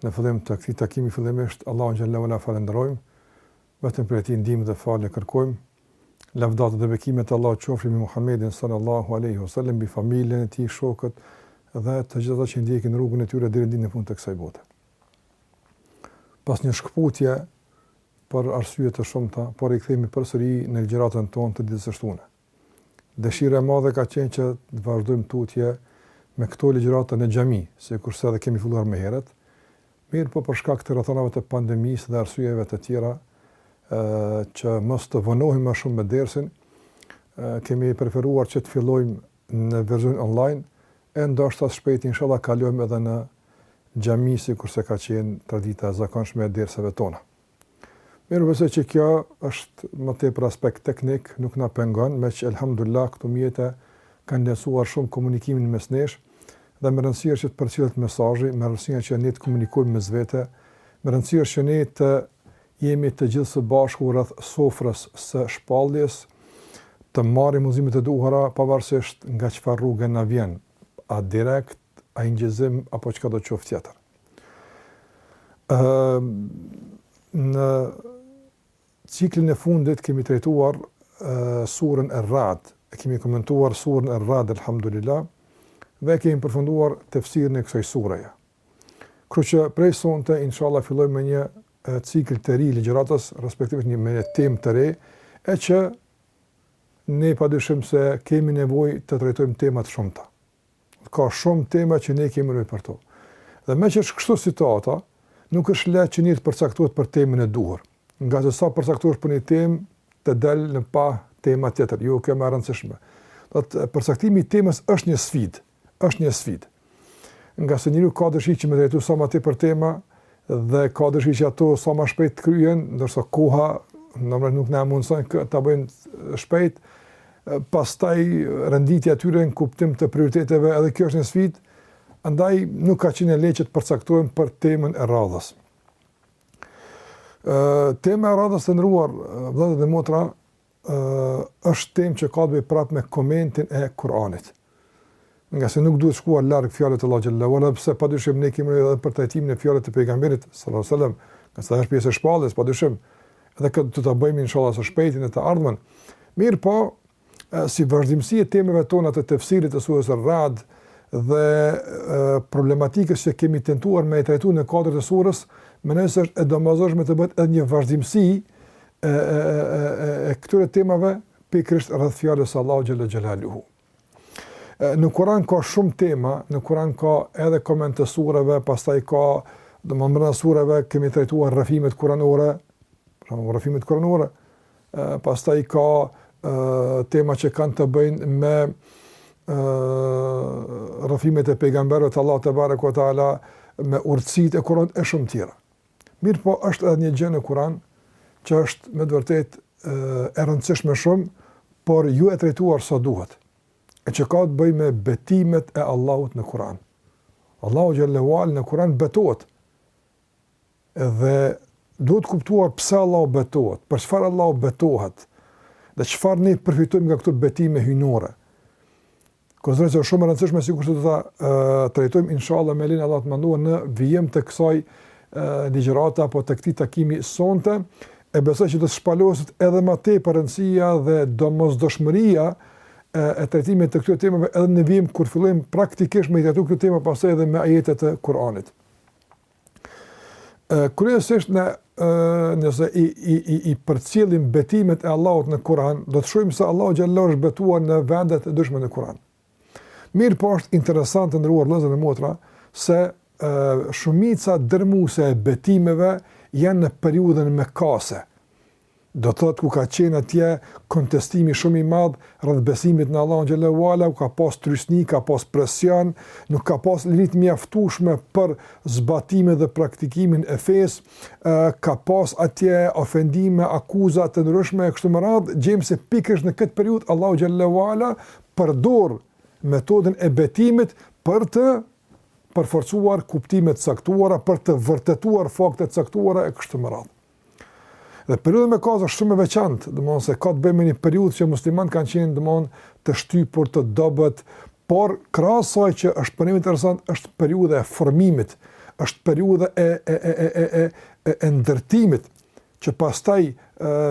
Në fillim të këtij takimi fillimisht Allahun xhel-le ue ala falënderojmë, vetëm prej tij ndihmë dhe falje kërkojmë. Lavdatat dhe bekimet e Allahut qofshin mbi Muhamedin sallallahu alaihi wasallam, mbi familjen e tij, shokët dhe të gjithë ata që ndjekin rrugën e tyre deri në ditën e fundit të kësaj bote. Pas një shkëputje për arsye të shumta, po rikthehemi përsëri në ligjëratën tonë të ditës së shtunë. Dëshira e madhe ka qenë që të vazhdojmë tutje me këto ligjërata në xhami, sikurse edhe kemi filluar më herët, mirëpo për shkak të rrethanave të pandemisë dhe arsyeve të tjera, që mos të vonohemi më shumë me dersin, kemi preferuar që të fillojmë në versionin online, e ndoshta së shpejti inshallah kalojmë edhe në xhami sikurse ka qenë tradita e zakonshme e derseve tona. Mirë besoj që kjo është më tepër aspekt teknik, nuk na pengon, meqë elhamdulillah këto mjete kanë lehtësuar shumë komunikimin mes nesh dhe me rëndësi është që të përcillet mesazhi, me rëndësi është që ne të komunikojmë mes vete, me rëndësi është që ne të jemi të gjithë së bashku rreth sofrës së shpalljes, të marrim udhëzimet e duhura pavarësisht nga çfarë rruge na vjen, a direkt, a inçizim apo çka do të qoftë tjetër. Ë në ciklin e fundit kemi trajtuar surën Er-Rad, e kemi komentuar surën Er-Rad, alhamdulillah, dhe kemi përfunduar tefsirin e kësaj sureje. Kurse prej sonte, inshallah, fillojmë me një cikël të ri ligjëratash, respektivisht një me një temë të re, e që ne pa dyshim se kemi nevojë të trajtojmë tema të shumta. Ka shumë tema që ne kemi nevojë për to. Dhe meqë është kështu situata, nuk është lehtë që njeriu të përcaktohet për temën e duhur. Ngase sa përcaktohesh për një temë, të del në pah tema tjetër, jo kjo më e rëndësishme. Do të thotë përcaktimi i temës është një sfidë, është një sfidë. Ngase njeriu ka dëshirë që me trajtu sa më tepër tema, Dhe ka dëshirë që ato sa më shpejt të kryhen, ndërsa koha normalisht nuk na e mundëson ta bëjmë shpejt. Pastaj renditja e tyre në kuptim të prioriteteve edhe kjo është një sfidë, andaj nuk ka qenë e lehtë që të përcaktohemi për temën e radhës. Ë tema e radhës të nderuar vëllezër dhe motra është temë që ka të bëjë prapë me komentin e Kur'anit. Ngase nuk duhet shkuar larg fjalës të Allahut xhel-le ue ala, edhe pse padyshim ne kemi edhe për trajtimin e fjalës të pejgamberit sallallahu alajhi wasallam, ngase është pjesë e shpalljes, padyshim edhe këtë do ta bëjmë inshallah së shpejti në të ardhmen. Mirëpo, si vazhdimësi e temave tona të tefsirit të surës Rad dhe problematikës që kemi tentuar me e trajtu në kuadër të surës, mendoj se është e domosdoshme të bëhet edhe një vazhdimësi e, e, e, e, e këtyre temave pikërisht rreth fjalës së Allahu xhele xhelaluhu. Në Kur'an ka shumë tema, në Kur'an ka edhe komente të sureve, pastaj ka domethënë brenda sureve kemi trajtuar rrëfimet kuranore, pra me rrëfimet kuranore, pastaj ka tema që kanë të bëjnë me rrëfimet e pejgamberve të Allahut tebareke ve teala, me urtësitë kuranore, e shumë tjera. Mirëpo është edhe një gjë në Kur'an që është me të vërtetë e rëndësishme shumë, por jo e trajtuar sa duhet. E që ka të bëjë me betimet e Allahut në Kur'an. Allahu xhele ue ala në Kur'an betohet. Dhe duhet kuptuar pse Allahu betohet, për çfarë Allahu betohet dhe çfarë ne përfitojmë nga këto betime hyjnore. Konsideroj se është shumë e rëndësishme sikurse do ta trajtojmë inshallah me lejen e Allahut të madhëruar në vijim të kësaj ligjërate apo të këtij takimi sonte e besoj që do të shpaloset edhe më tepër rëndësia dhe domosdoshmëria e, e trajtimit të këtyre temave edhe në vijim kur fillojmë praktikisht me i trajtu këto tema pastaj edhe me ajete të Kuranit. Kryesisht në nëse i i i i përcjellim betimet e Allahut në Kur'an, do të shohim se Allahu xhele ue ala është betuar në vende të ndryshme në Kur'an. Mirëpo është interesant të nderuar vëllezër e motra, se e, shumica dërmuse e betimeve janë në periudhën mekase, Do të thotë ku ka qenë atje kontestimi shumë i madh rreth besimit në Allahun xhele ue ala, ku ka pas trysni, ka pas presion, nuk ka pas liri të mjaftueshme për zbatimin dhe praktikimin e fesë, ë ka pas atje ofendime, akuza të ndryshme e kështu me radhë, gjejmë se pikërisht në këtë periudhë Allahu xhele ue ala përdor metodën e betimit për të përforcuar kuptime të caktuara, për të vërtetuar fakte të caktuara e kështu me radhë. Dhe periudha mekase është shumë e veçantë, domethënë se ka të bëjë me një periudhë që muslimanët kanë qenë domethënë të shtypur, të dobët, por krahas asaj që është po ashtu interesant është periudha e formimit, është periudha e e e e e e e e ndërtimit që pastaj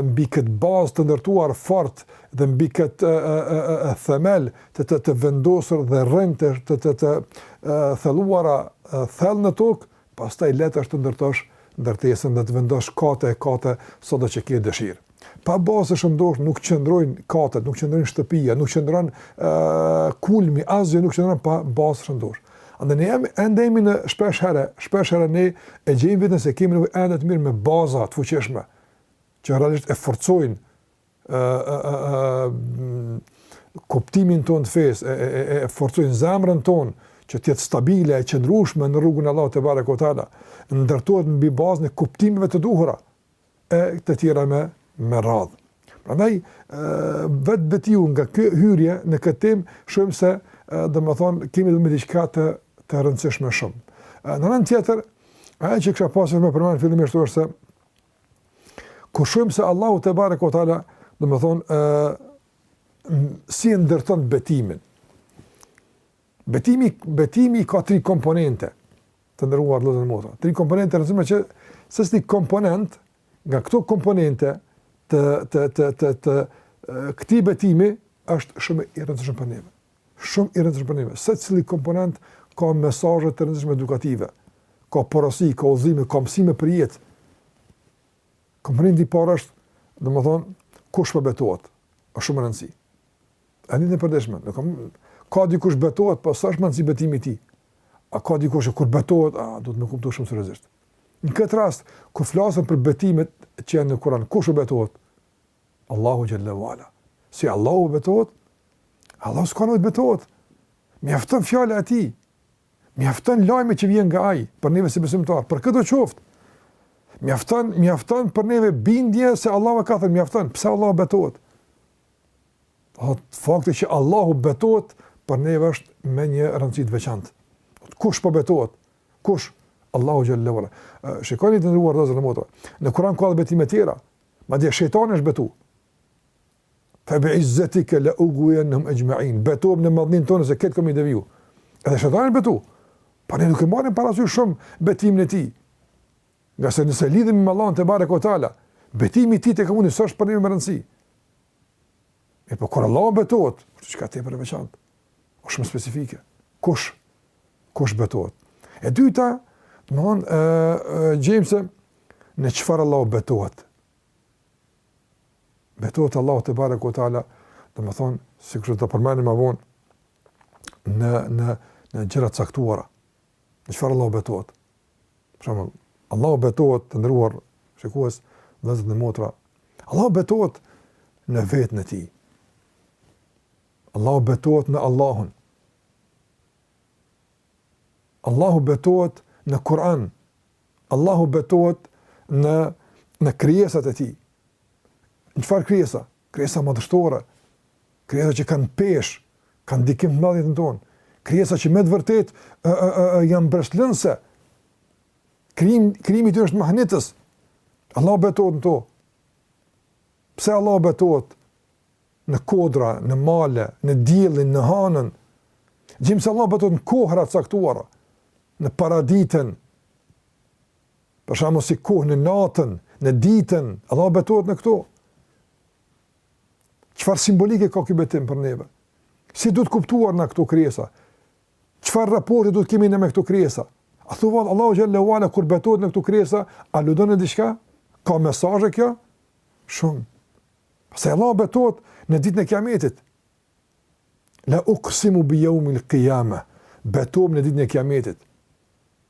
mbi këtë bazë të ndërtuar fort dhe mbi këtë e e e e e themel të të të vendosur dhe rrënjë të të të të thelluara thellë në tokë Pastaj lehtë është të ndërtosh ndërtesën dhe të vendosh kate e kate sado që ke dëshirë. Pa bazë të shëndoshë nuk qëndrojnë katet, nuk qëndrojnë shtëpia, nuk qëndron kulmi, asgjë nuk qëndron pa bazë të shëndoshë. Andaj ne jemi ende jemi në shpesh herë, shpesh herë ne e gjejmë veten se kemi nevojë ende të merremi me baza të fuqishme që realisht e forcojnë kuptimin tonë të fesë, e, e, e, e forcojnë zemrën tonë, që të jetë stabile e qëndrueshme në rrugën e Allahut tebareke ue teala, ndërtohet mbi bazën e kuptimeve të duhura e të tjera me me radhë. Prandaj vetvetiu nga kjo hyrje në këtë temë shohim se domethënë kemi me diçka të të rëndësishme shumë. Në anën tjetër, ajo që kisha pasur me përmend fillimisht është se Kur shohim se Allahu tebareke ue teala, domethënë si e ndërton betimin. Betimi, betimi i ka tri komponente të nderuar vëllezër e motra. Tri komponente domethënë që secili komponent nga këto komponente të të të të, të këtij betimi është shumë i rëndësishëm për ne. Shumë i rëndësishëm për ne. Secili komponent ka mesazhe të rëndësishme edukative, ka porosi, ka udhëzime, ka mësime për jetë. Komponenti i parë është, domethënë, kush po betohet? Është shumë me rëndësi. Edhe në përditshmëri, domethënë ka dikush betohet, po s'është me rëndësi betimi i tij? A ka dikush që kur betohet, ai do me e kuptu shumë seriozisht? Në këtë rast, kur flasim për betimet që janë në Kur'an, kush po betohet? Allahu xhel-le ue ala. Si Allahu betohet? Allahu s'ka nevojë të betohet. Mjafton fjala e tij. Mjafton lajmi që vjen nga ai për neve si besimtar. Për kë do qoftë. Mjafton, mjafton për neve bindje se Allahu ka thënë mjafton. Pse Allahu betohet? A vetë fakti që Allahu betohet për ne është me një rëndësi të veçantë. Kush po betohet? Kush? Allahu xhel-le ue ala. Shikoni të nderuar vëllezër e motra. Në Kur'an ka edhe betime të tjera, Madje shejtani është betu. Fe bi izzetika la ughwiyannahum ajma'in. Betohem në madhninë tënde se këta kam me i deviju. Edhe shejtani është betu. Po ne nuk e marrim parasysh shumë betimin e tij. Ngase nëse lidhemi me Allahun tebareke ue teala, betimi i tij tekefundit s'është për ne me rëndësi. Mirëpo kur Allah betohet, është diçka tepër e veçantë. Është shumë specifike. Kush kush betohet? E dyta, domethënë gjejmë se në çfarë Allah betohet. Betohet Allah tebareke ue teala, domethënë sikur do ta përmendim më vonë në në në gjëra të caktuara. Në çfarë Allah betohet? Për shembull, Allah betohet të nderuar shikues, vëllezër e motra. Allah betohet në veten e tij. Allah betohet në Allahun. Allah betohet në Kur'an. Allah betohet në, në krijesat e tij. Në çfarë krijesa? krijesa madhështore, krijesa që kanë peshë, kanë ndikim të madh në jetën tonë, krijesa që me të vërtetë ë ë ë ë janë mbreshtëlënëse. Kri, krijimi i tyre është mahnitës. Allah betohet në to. Pse Allah betohet në kodra, në male, në diellin, në hanën? Gjejmë se Allah betohet në kohëra të caktuara, në paraditen, Për shembull si kohë në natën, në ditën, Allahu betohet në këto. Çfarë simbolike ka ky betim për neve? Si duhet kuptuar na këto krijesa? Çfarë raporti duhet kemi ne me këto krijesa? A thua Allahu xhelle ue ala kur betohet në këto krijesa, aludon në diçka? Ka mesazhe kjo? Shumë. Pse Allahu betohet në ditën e Kiametit? La uksimu bi jaumi l'kijame, betohem në ditën e kiametit.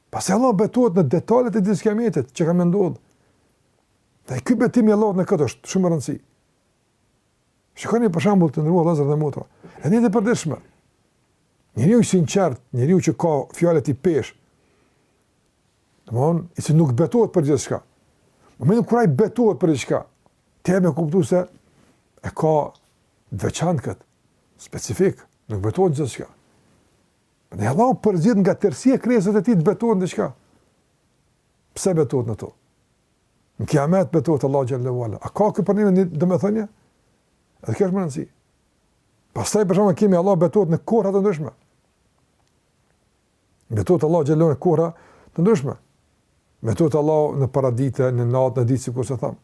Pasi Allah betohet në detalet e ditës së kiametit, që ka me ndodhë. Edhe ky betim i Allahut në këtë është shumë me rëndësi. Shikoni për shambull të nderuar vllezër dhe motra. Në jetën e përditshme. Njeriu i sinqertë, njeriu që ka fjala e tij peshë. Dhe më i si nuk betohet për gjithçka. Domethënë kur ai betohet për diçka. Të jep me kuptu se e ka të veçantë këtë, specifik, nuk betohet gjithçka. Dhe Allahu përzgjedh nga tërësia krijesat e tij të betohet në diçka. Pse betohet në to? Në kiamet betohet Allah xhelle ue ala. A ka kjo për ne një domethënie? Edhe kjo është me rëndësi. Pastaj për shembull kemi Allah betohet në kohra të ndryshme. Betohet Allah xhelle ue ala në kohra të ndryshme. Betohet Allah në paradite, në natë, në ditë, sikurse thamë.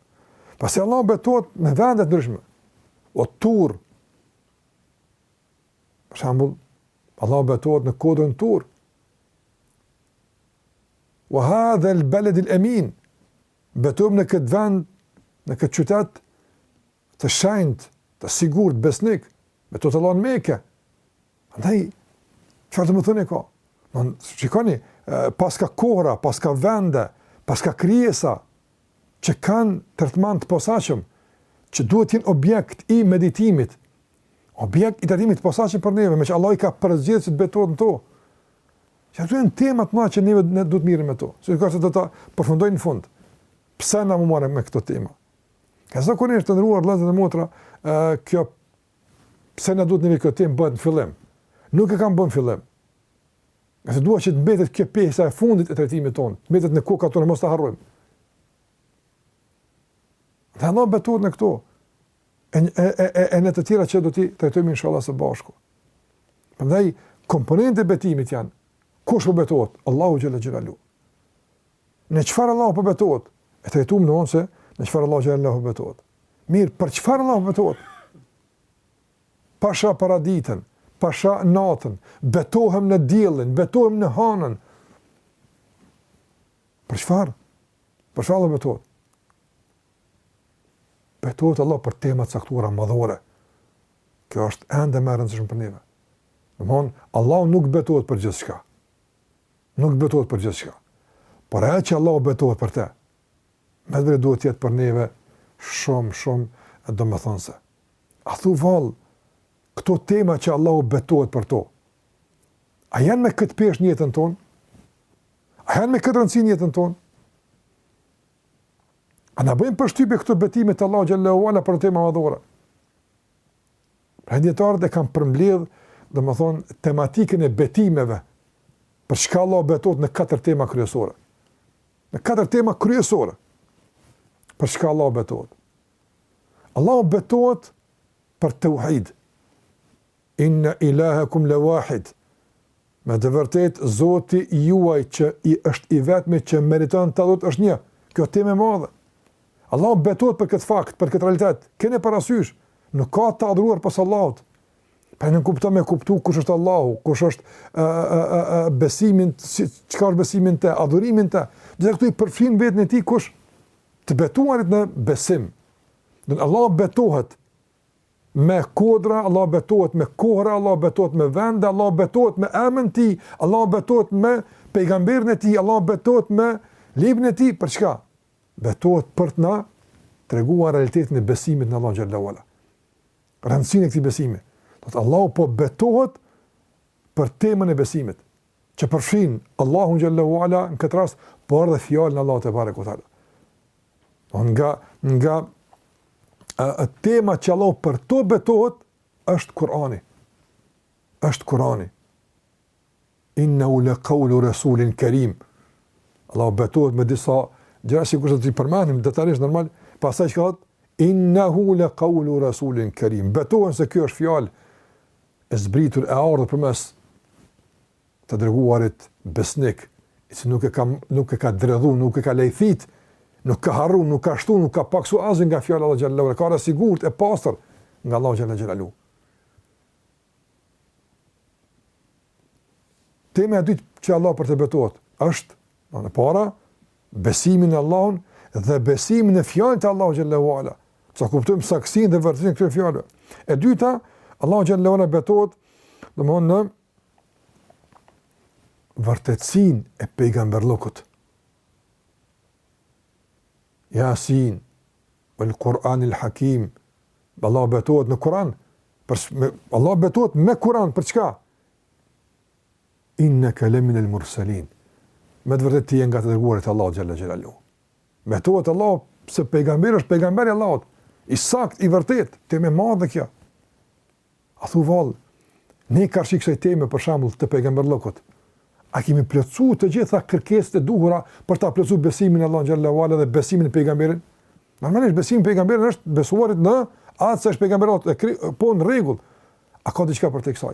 Pastaj Allah betohet në vende të ndryshme. Ue Tur. Për shambull, Allah betohet në kodrën Tur. Ue hadhel beledil emin. Betohet në këtë vend, në këtë qytet, të shenjtë, të sigurt besnik, betohet Allah në Meke. Andaj, çfarë domethënie ka? Domethënë, shikoni, paska kohra, paska vende, paska krijesa, që kanë tretman të posaçëm, që duhet jenë objekt i meditimit, objekt i trajtimit të posaçëm për neve, meqë Allah i ka përzgjedhë që të betohet në to. Këto janë temat ma që neve na duhet të merremi me to, se ka se do ta përfundojmë në fund. Pse na me u marrë me këto tema? Ka zakonisht të nderuar vëllezër dhe motra, ë kjo pse na duhet neve kjo temë bëhet në fillim. Nuk e kam bë n'fillim. Ngase dua që të mbetet kjo pjesa e fundit e trajtimit tonë, të mbetet në kokat tona mos ta harrojmë. Dhe Allah betohet në këto. E, e, e, e, e në të tjera që do t'i trajtojmë inshallah së bashku. Prandaj komponentët e betimit janë kush po betohet? Allahu xhelle xhelalu. Në çfarë Allahu po betohet? E trajtuam domthon se në çfarë Allahu xhallahu po betohet. Mirë, për çfarë Allahu po betohet? Pasha paraditen, pasha natën, betohem në diellin, betohem në hanën. Për çfarë? Për çfarë Allahu betohet? Betohet Allah për tema të caktuara madhore. Kjo është ende më e rëndësishme për ne. Domthon, Allahu nuk betohet për gjithçka. nuk betohet për gjithçka. Por ajo që Allahu betohet për te, me të vërtetë duhet të jetë për neve shumë shumë domethënëse. A thu vall këto tema që Allahu betohet për to? A janë me këtë peshë në jetën tonë? A janë me këtë rëndësi në jetën tonë? A na bëjnë përshtypje këto betime të Allahu xhallahu ala për tema madhore? Pra dijetarët e kanë përmbledhë, domethënë, tematikën e betimeve, për çka Allahu betohet në katër tema kryesore. Në katër tema kryesore. Për çka Allahu betohet? Allahu betohet për tauhid. Inna ilahakum lawahid. Me të vërtetë Zoti juaj që është i vetmi që meriton të adhurohet është një. Kjo temë e madhe. Allahu betohet për këtë fakt, për këtë realitet. Kene parasysh, nuk ka të adhuruar pas Allahut. Për me kuptu me kuptu kush është Allahu, kush është ë ë ë ë besimin, si çka është besimi n'te, adhurimi n'te. Do këtu i përfshin vetën e tij që është të betuarit në besim. Do Allahu betohet Me kodra Allahu betohet, me kohra Allahu betohet, me vende Allahu betohet, me emrin e Tij Allahu betohet, me pejgamberin e Tij Allahu betohet, me librin e Tij për çka? Betohet për të na treguar realitetin e besimit në Allah xhallahu ala. Rëndësinë e këtij besimi. Domthon Allahu po betohet për temën e besimit. që përfshin Allahun xhallahu ala në këtë rast po edhe fjalën e Allahut te bareku teala. Domthon nga nga a, a temat që Allahu për to betohet është Kurani. Është Kurani. Innahu la qawlu rasulin karim. Allahu betohet me disa gjëra që kur do t'i përmendim detajisht normal, pastaj ka thotë innahu la qawlu rasulin karim. Betohet se kjo është fjalë e zbritur e ardhur përmes të dërguarit besnik, i cili nuk e ka nuk e ka dredhu, nuk e ka lejthit, nuk ka harru, nuk ka shtu, nuk ka paksu asgjë nga fjala e Allahut xhallahu ala, ka ardh sigurt e pastër nga Allahu xhallahu ala. Tema e dytë që Allah për të betohet është, e para, Besimi në Allahun dhe besimi në fjalët e Allahut xhallahu ala. Sa kuptojmë saktësinë dhe vërtetësinë e këtyre fjalëve. E dyta, Allahu xhallahu ala betohet domethënë në vërtetësinë e pejgamberllokut. Yasin wal Quran al Hakim. Allahu betohet në Kur'an. Allah betohet me Kur'an për çka? Inneke lemin el murselin, Me të vërtetë ti je nga të dërguarit e Allahut xhalla xhelaluhu. Betohet Allahu se pejgamberi është pejgamber i Allahut, i saktë, i vërtetë, temë e madhe kjo. A thu vallë, ne karshi kësaj teme për shembull të pejgamberllëkut, a kemi plotsu të gjitha kërkesat e duhura për ta plotsu besimin në Allahun xhalla wala dhe besimin në pejgamberin? Normalisht besimi në pejgamberin është të besuarit në atë se është pejgamber i Allahut, po në rregull. A ka diçka përtej kësaj?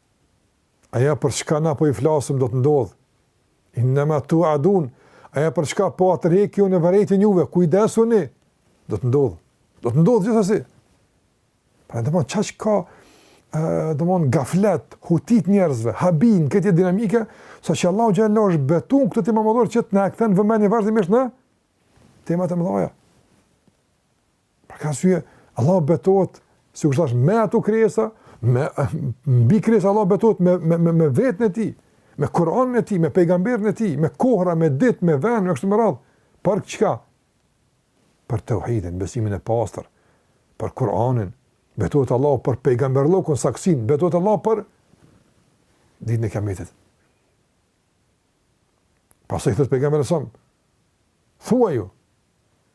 Ajo për çka na po ju flasim do të ndodhë. Innema tuadun, ajo për çka po ua tërhekim vërejtjen juve, kujdesuni, do të ndodhë. Do të ndodhë gjithsesi. Pra domethënë, kaq ka, e, domethënë, gaflet, huti te njerëzve, habi në këtë jetë dinamike, saqë Allahu xhalla është betu në këto tema madhore që të na e këthen vëmendjen vazhdimisht në temat e mëdhaja. Për këtë arsye, Allahu betohet, sikur thashë, me ato krijesa, me mbikrijesa Allahu betohet me me me, me vetën e tij, me Kur'anin e tij, me pejgamberin e tij, me kohra, me ditë, me vende, me kështu me radhë. Për çka? Për tauhidin, besimin e pastër, për Kur'anin, betohet Allahu për pejgamberllokun saktësinë, betohet Allahu për ditën e kiametit. Pastaj thotë pejgamberit sa Thuaju,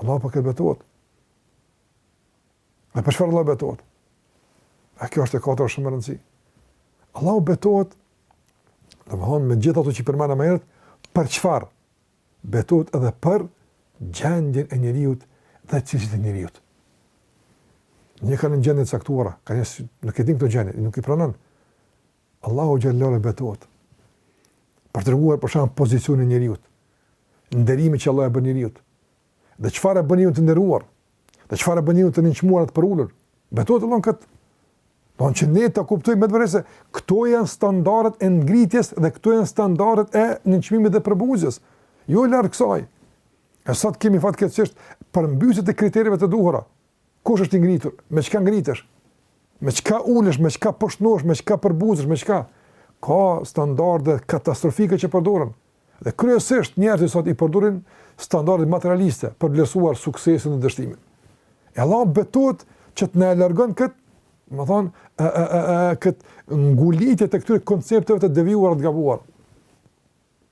Allah për po këtë betohet. Dhe për çfarë Allah betohet? E kjo është e katërta shumë me rëndësi. Allah betohet, domethënë, me gjithë ato që i përmenda më herët, për çfarë? Betohet edhe për gjendjen e njeriut dhe cilësitë e njeriut. Njeriu kalon në gjendje të caktuara, kanjëherë nuk i din këto gjendje, nuk i pranon. Allahu xhallahu ala betohet për të treguar për shembull pozicionin e njeriut. Nderimin që Allahu ia bën njeriut. Dhe çfarë e bën njeriun të nderuar? Dhe çfarë e bën njeriun të nënçmuar të përulur? Betohet Allahu këtu. Do që ne ta kuptojmë drejt se këto janë standardet e ngritjes dhe këto janë standardet e nënçmimit dhe përbuzjes. Jo larg kësaj. E sot kemi fatkeqësisht përmbysje të kritereve të duhura. Kush është i ngritur? Me çka ngritesh? Me çka ulesh, me çka poshtnohesh, me çka përbuzesh, me çka? Ka standarde katastrofike që përdoren. Dhe kryesisht njerëzit sot i përdorin standardet materialiste për të vlerësuar suksesin dhe dështimin. E Allah betohet që të na e largon këtë, domethënë, ë ë ë ë këtë ngulitje të këtyre koncepteve të devijuara të gabuara.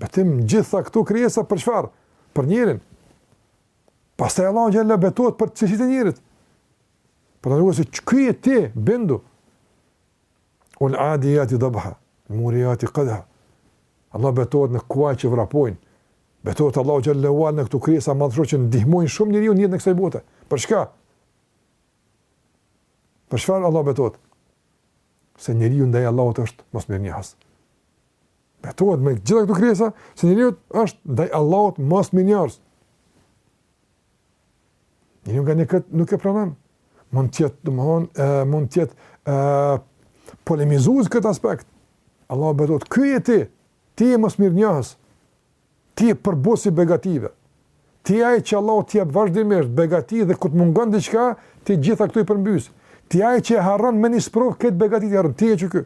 Betim gjitha këto krijesa për çfarë? Për njerin. Pastaj Allahu xhalla betohet për cilësitë e njerit. Për të thënë se qiky je ti, bindu. Wel adiyati dabha, muriyati qadha. Allah betohet në kuaj që vrapojnë. Betohet Allahu xhalla wa ala në këto krijesa madhështore që ndihmojnë shumë njeriun në jetën e kësaj bote. Për çka? Për çfarë Allah betohet? Se njeriu ndaj Allahut është mosmirënjohës. Betohet me gjitha këto krijesa se njeriu është ndaj Allahut mosmirënjohës. Njeriu nganjëherë këtë nuk e pranon. Mund të jetë, domthon, mund të jetë ë polemizues në këtë aspekt. Allahu betohet ky je ti, ti je mosmirënjohës. Ti je përbuzës i begative. Ti je ai që Allahu t'i jep vazhdimisht begati dhe kur të mungon diçka, ti gjitha këto i përmbys. Ti je ai që harron me një sprovë këto begati, ti harron, ti je qiky.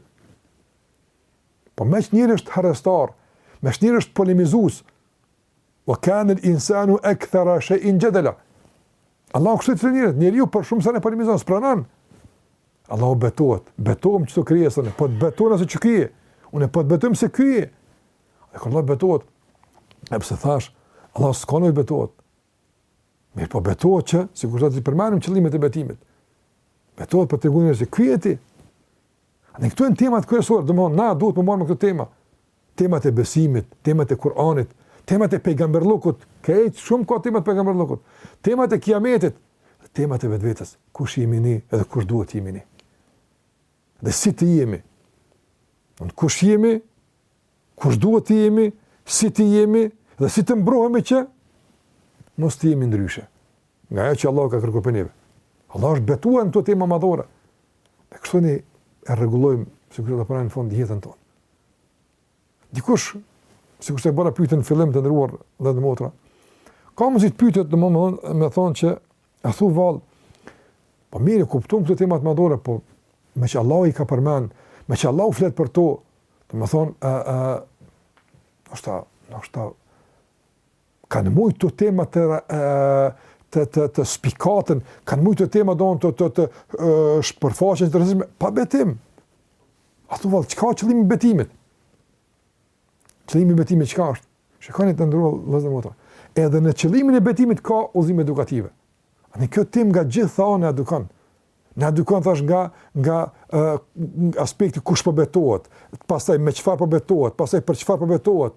Po meqë njeri është harrestar, meqë njeri është polemizues, ue kanel insanu ekthera shejin xhedela. Allahu kështu i thotë njerit, njeriu për shumë sene polemizon, s'e pranon. Allahu betohet, betohem në këtë krijesën, po të betohem se qiky je, unë po të betohem se ky je. E kur Allah betohet, edhe pse thashë, Allah s'ka nevojë të betohet. Mirëpo betohet që, sikur do t'i përmendim qëllimet e betimit, betohet për t'i tregu njerit se ky je ti, E këto janë temat kryesore, domethënë, na duhet me u marrë me këto tema. Temat e besimit, temat e Kur'anit, temat e pejgamberlukut, kejt shumë ka temat e pejgamberlukut, temat e kiametit, temat e vetvetes, kush jemi ne edhe kush duhet të jemi ne. Dhe si të jemi. Ne kush jemi, Kush duhet të jemi, si të jemi dhe si të mbrohemi që mos të jemi ndryshe. Nga ajo që Allahu ka kërkuar për neve. Allahu është betuar në këto tema madhore. Dhe kështu ne e rregullojmë sikur ta përmendim në fund jetën tonë. Dikush sikur e bëra pyetjen në fillim, të nderuar vëllezër e motra. Ka mundësi të pyetet në moment domethënë që a thu vallë Po mirë, kuptum këto temat madhore, po meqë Allahu i ka përmend, meqë Allahu flet për to, Domethënë, e, e, është ta, është ta, kanë mujtë këto tema të, e, të, të, të spikaten, kanë mujtë këto tema domethënë të, të, të, të shpërfaqen të rëndësishme, pa betim. A thua, vallë, çka qëllimi i betimit? Qëllimi i betimit çka është? Shikoni të nderuar vëllezër e motra. Edhe në qëllimin e betimit ka udhëzime edukative. E ne kjo temë nga gjitha anët na edukon, Na edukon thash nga, nga uh, aspekti kush po betohet, pastaj me çfarë po betohet, pastaj për çfarë po betohet,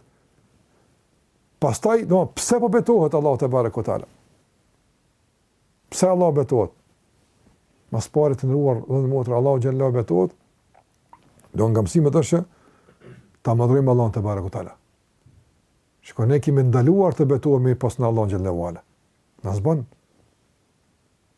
pastaj, do, pse po betohet Allahu tebareke ve teala? Pse Allah betohet? Më së pari të nderuar, dhe motra, Allah xhelle ue ala betohet, do nga mësimët është që, ta madhërojmë Allahun tebareke ve teala. Shko, ne jemi ndaluar të betohemi pos në Allahun xhelle ue ala. Ndërsa bën.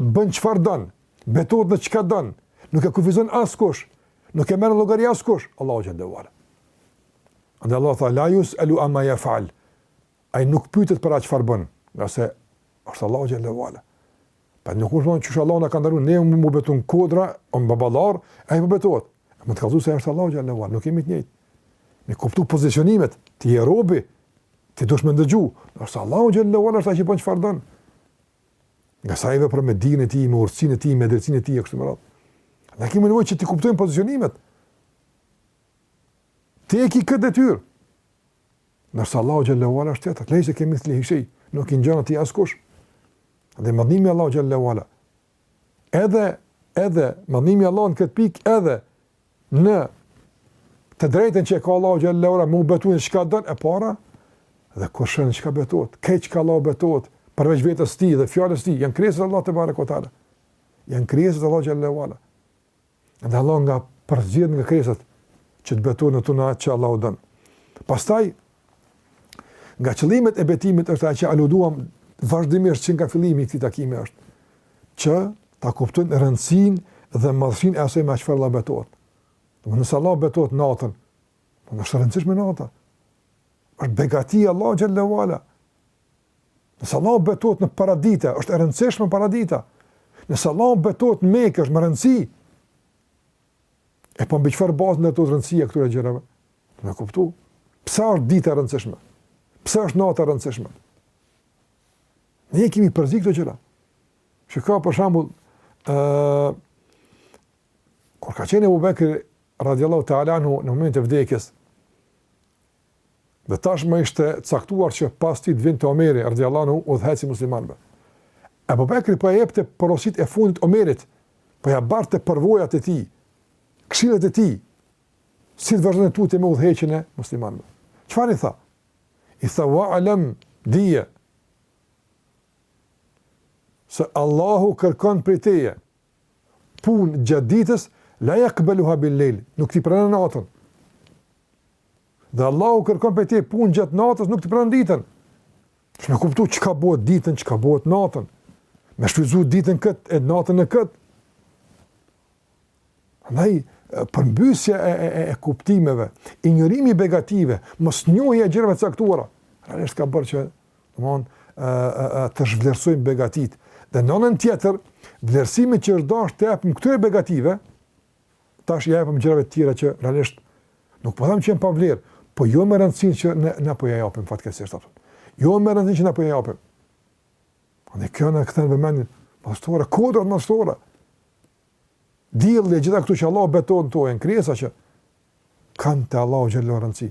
Bën çfarë don, betohet në çka don, nuk e kufizon askush, nuk e merr në llogari askush, Allahu xhalla wala. Andaj Allah tha la yus alu amma yafal. Ai nuk pyetet për atë çfarë bën, ngase është Allahu xhalla wala. Pa nuk është veç që Allah na ka ndaluar ne me u betu në kodra, a në baballarë, ai po betohet. Me të kallzu se është Allahu xhalla wala, nuk jemi të njëjtë. Me kuptu pozicionimet, ti je robi, ti duhesh me ndëgju, është Allahu xhalla wala është ai që bën çfarë don. Ngase ai vepron me dijen e tij, me urtësinë e tij, me drejtësinë e tij e kështu me radhë. Ne kemi nevojë që t'i kuptojmë pozicionimet. Ti e ke këtë detyrë. Ndërsa Allahu xhallahu ala është tjetër, lejse kemithlihi shej, nuk i ngjan atij askush. Dhe madhërimi i Allahu xhallahu ala. Edhe edhe madhërimi i Allahut në këtë pikë edhe në të drejtën që e ka Allahu xhallahu ala, me u betu në çka don e para dhe kur sheh në çka betohet, krejt çka Allahu betohet përveç vetes tij dhe fjalës tij, janë krijesat e Allahut tebareke ve teala. Janë krijesat e Allahut xhallahu ala. Dhe Allahu përzgjedh nga krijesat që të betohet në to, në ato që Allahu don. Pastaj Nga qëllimet e betimit është ajo që aluduam vazhdimisht që nga fillimi i këtij takimi është që ta kuptojnë rëndësinë dhe madhësinë e asaj me çfarë Allah betohet. Dhe nëse Allah betohet në natën, dhe po, është e rëndësishme nata, është begati e Allahut xhelle ue ala. Nëse Allah betohet në paraditen, është e rëndësishme paraditja. Nëse Allah betohet në Mekë, është me rëndësi. E po mbi çfarë bazë ndërtohet rëndësia e këtyre gjërave? Me kuptu. Pse është dita e rëndësishme? Pse është nata e rëndësishme? Ne i kemi përzi këto gjëra. Shiko për shembull, uh, kur ka qenë Ebu Bekri, radiallahu ta'ala anhu në momentin e vdekjes, Dhe tashmë ishte caktuar që pas tij të vinte Omeri, radijallahu anhu, udhëheqës i muslimanëve. Abu Bekri po ia jepte porositë e fundit Omerit, po ia barte përvojat e tij, këshillat e tij, si të vazhdonte tutje me udhëheqjen e muslimanëve. Çfarë i tha? I tha wa alam dije se Allahu kërkon prej teje punë gjatë ditës, la yaqbaluha bil lejl, nuk ti pranon natën. Dhe Allahu kërkon prej teje punë gjatë natës, nuk ti pranon ditën. Ti me kuptu çka bëhet ditën, çka bëhet natën. Me shfrytëzu ditën në kët e natën në kët. Andaj përmbysja e, e, e, e kuptimeve, injorimi i begative, mosnjohja e gjërave të caktuara, realisht ka bërë që domthonë të zhvlerësojmë begatitë. Dhe në anën tjetër, vlerësimin që është dashur t'u japim këtyre begative, tash i japim gjërave të tjera që realisht nuk po them që janë pa vlerë, po jo me rëndësinë që ne na po ja japim fatkeqësisht atyre. Jo me rëndësinë që na po ja japim. Po ne kena këtë vëmendje, po stora kodra më stora. Dielli e gjitha këto që Allah betohet në to janë krijesa që kanë te Allahu xhallahu rëndësi.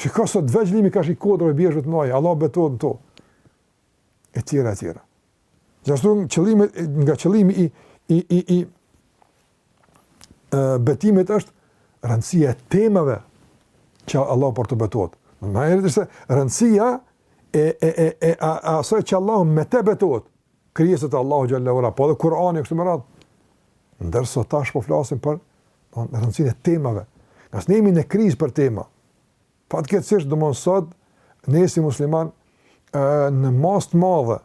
Shiko sot veç kur i shi kodra me bjeshkve të mëdha, Allah betohet në to. E tjera, e tjera. Gjithashtu nga qëllimi, nga qëllimi i, i, i, i e, betimit është rëndësia e temave që Allah për to betohet. Më më herët është rëndësia e, e, e, e a, a, asaj që Allah me te betohet. Krijesat e Allahut xhelle, po dhe Kurani e kështu me radhë. Ndërso tash po flasim për rëndësinë e temave. Ngase ne jemi në krizë për tema, fatkeqësisht domethënë sot, ne si muslimanë, në masë të madhe,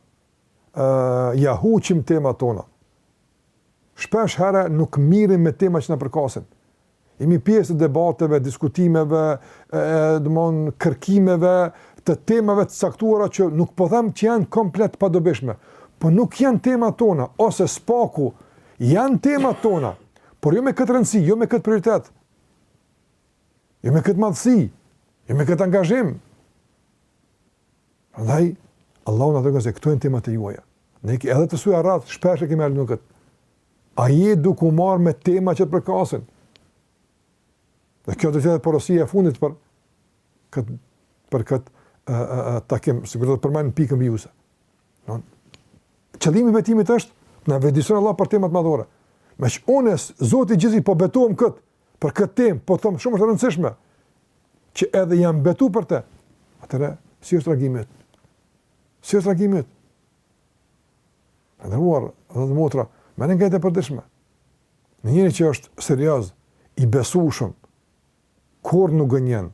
ja huqim temat tona. Shpeshherë nuk mirim me tema që na përkasin. Jemi pjesë të debateve, diskutimeve, domethënë kërkimeve, të temave të caktuara që nuk po them që janë komplet padobishme, po nuk janë temat tona, ose së paku janë temat tona, Por jo me këtë rëndësi, jo me këtë prioritet, jo me këtë madhësi, jo me këtë angazhim. Andaj, Allah na tregon se këto janë temat e juaja. Ne edhe te surja Ra'd, shpesh e kemi thënë këtë. A je duke u marrë me tema që të përkasin? Dhe kjo do të jetë porosia e fundit për këtë, për këtë uh, uh, takim, sikur do të përmend në pikën vijuese. Don. Qëllimi i betimit është na vetëdijëson Allah për temat madhore. Meqë unë, Zoti i gjithësisë, po betohem për këtë, për këtë temë, po them shumë është e rëndësishme, që edhe jam betu për te, atëherë, si është reagimi yt? Si është reagimi yt? Të nderuar vëllezër dhe motra, merre nga jeta e përditshme. Një njeri që është serioz, i besueshëm, kurrë nuk gënjen.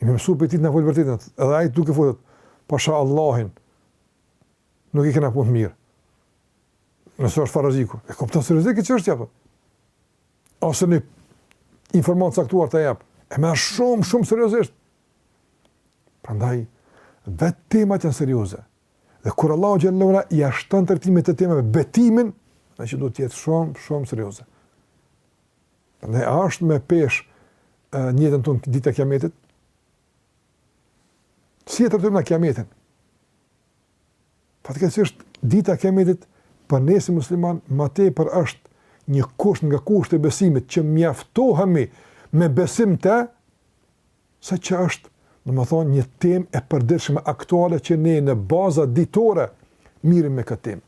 Jemi mësuar prej tij ta flet vërtetën, edhe ai duke u betu thotë, Pasha Allahin, nuk i kena punët mirë. Nëse është faraziku, e kupton se rrezik e çështja apo? Ose në informatë të caktuar të jap, e merr shumë, shumë seriozisht. Prandaj, vetë temat janë serioze. Dhe kur Allahu xhallahu ala, ia shton trajtimit të temave betimin, në që do të jetë shumë, shumë serioze. Dhe a është me peshë në jetën tonë dita e kiametit? Si e trajtojmë na kiametin? Fatkeqësisht dita e kiametit për ne si musliman ma tepër është një kusht nga kushtet e besimit që mjaftohemi me besim të se që është, domethonë, një temë e përditshme aktuale që ne në baza ditore mirremi me këtë temë.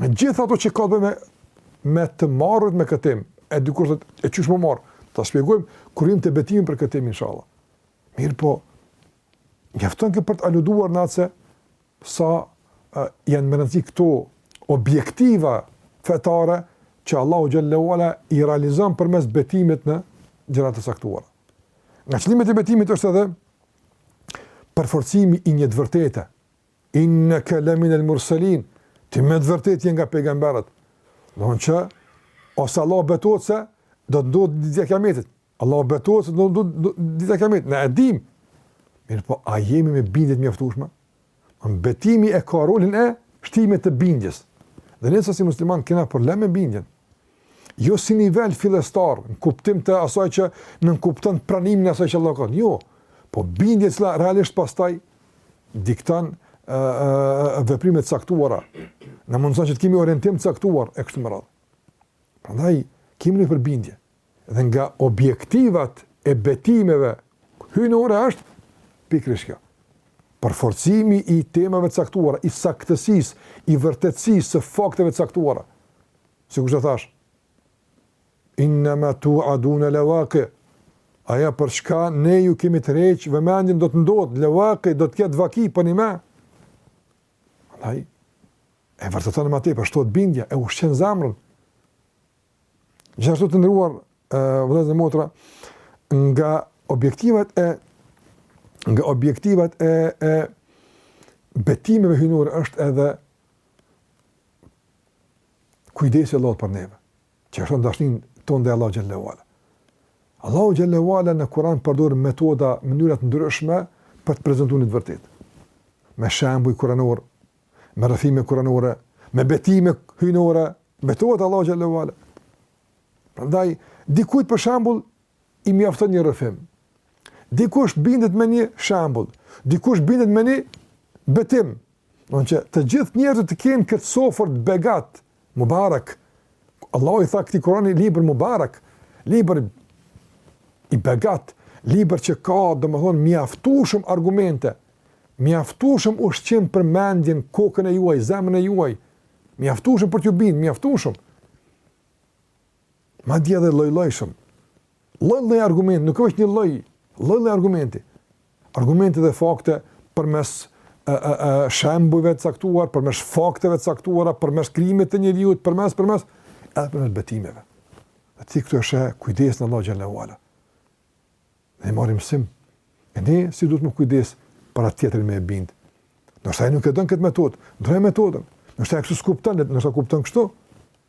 Me gjithë atë që ka të bëjë me të marrët me këtë temë, e dikush thotë, e qysh m'u marr, ta shpjegojmë kur vijmë te betimi për këtë temë inshallah. Mirëpo, mjafton kjo për të aluduar në atë se sa janë me rëndësi këto objektiva fetare që Allahu xhallahu ala i realizon përmes betimit në gjëra të caktuara. Nga qëllimet e betimit është edhe përforcimi i një të vërtete. Innaka lamin al-mursalin, ti me të vërtetë je nga pejgamberët. Domethonë që ose Allah betohet se do të ndodhë dita e kiametit. Allahu betohet se do të ndodhë dita e kiametit, na e dim. Mirëpo, a jemi me bindje të mjaftueshme? E betimi e ka rolin e shtimit të bindjes. Dhe ne si musliman kena problem me bindjen, jo si nivel fillestar, në kuptim të asaj që nënkupton pranimin e asaj që Allah ka. Jo. Po bindja e cila realisht pastaj dikton veprime të caktuara. Na mundson që të kemi orientim të caktuar e kështu me radhë. Prandaj kemi nevojë për bindje. Dhe nga objektivat e betimeve hyjnore është pikërisht kjo. Përforcimi i temave të caktuara, i saktësisë, i vërtetësisë së fakteve të caktuara. Sikur që thashë, innama tu'aduna lawaqi ajo për çka ne ju kemi tërheq vëmendjen do të ndodhë, lawaqi do të ketë vaki përnime andaj e vërteton e ma tepër shtohet bindja e ushqen zamrën Gjithashtu të nderuar vëllezër dhe motra, nga objektivat e nga objektivat e e betimeve hyjnore është edhe kujdesi i Allahut për neve. Që e shton dashninë tonë ndaj Allahut xhallahu ala. Allahu xhallahu ala në Kur'an përdor metoda, mënyra të ndryshme për të prezantuar një të vërtetë. Me shembuj kuranor, me rrëfime kuranore, me betime hyjnore, betohet Allahu xhelle ue ala. Prandaj dikujt për shembull i mjafton një rrëfim. Dikush bindet me një shembull, dikush bindet me një betim. Don që të gjithë njerëzit të kenë këtë sofër të begat Mubarak. Allahu i tha këtij Kuranit libër Mubarak, libër i begat, libër që ka, domethënë, mjaftueshëm argumente, mjaftueshëm ushqim për mendjen, kokën e juaj, zemrën e juaj, mjaftueshëm për t'ju bindë, mjaftueshëm. Madje edhe lloj-llojshëm. Lloj-lloj argumenti, nuk është një lloj, lloj-lloj argumenti. Argumente dhe fakte përmes ë ë ë shembujve të caktuar, përmes fakteve të caktuara, përmes krijimit të njeriut, përmes përmes edhe përmes betimeve. Dhe deri këtu është kujdes Allahu xhelle ue ala. Ne marrim mësim. E ne si duhet me u kujdes për atë tjetrin me e bind. Ndoshta nuk e don këtë metodë, don një metodë. Ndoshta kështu s'kupton, ndoshta e kupton kështu.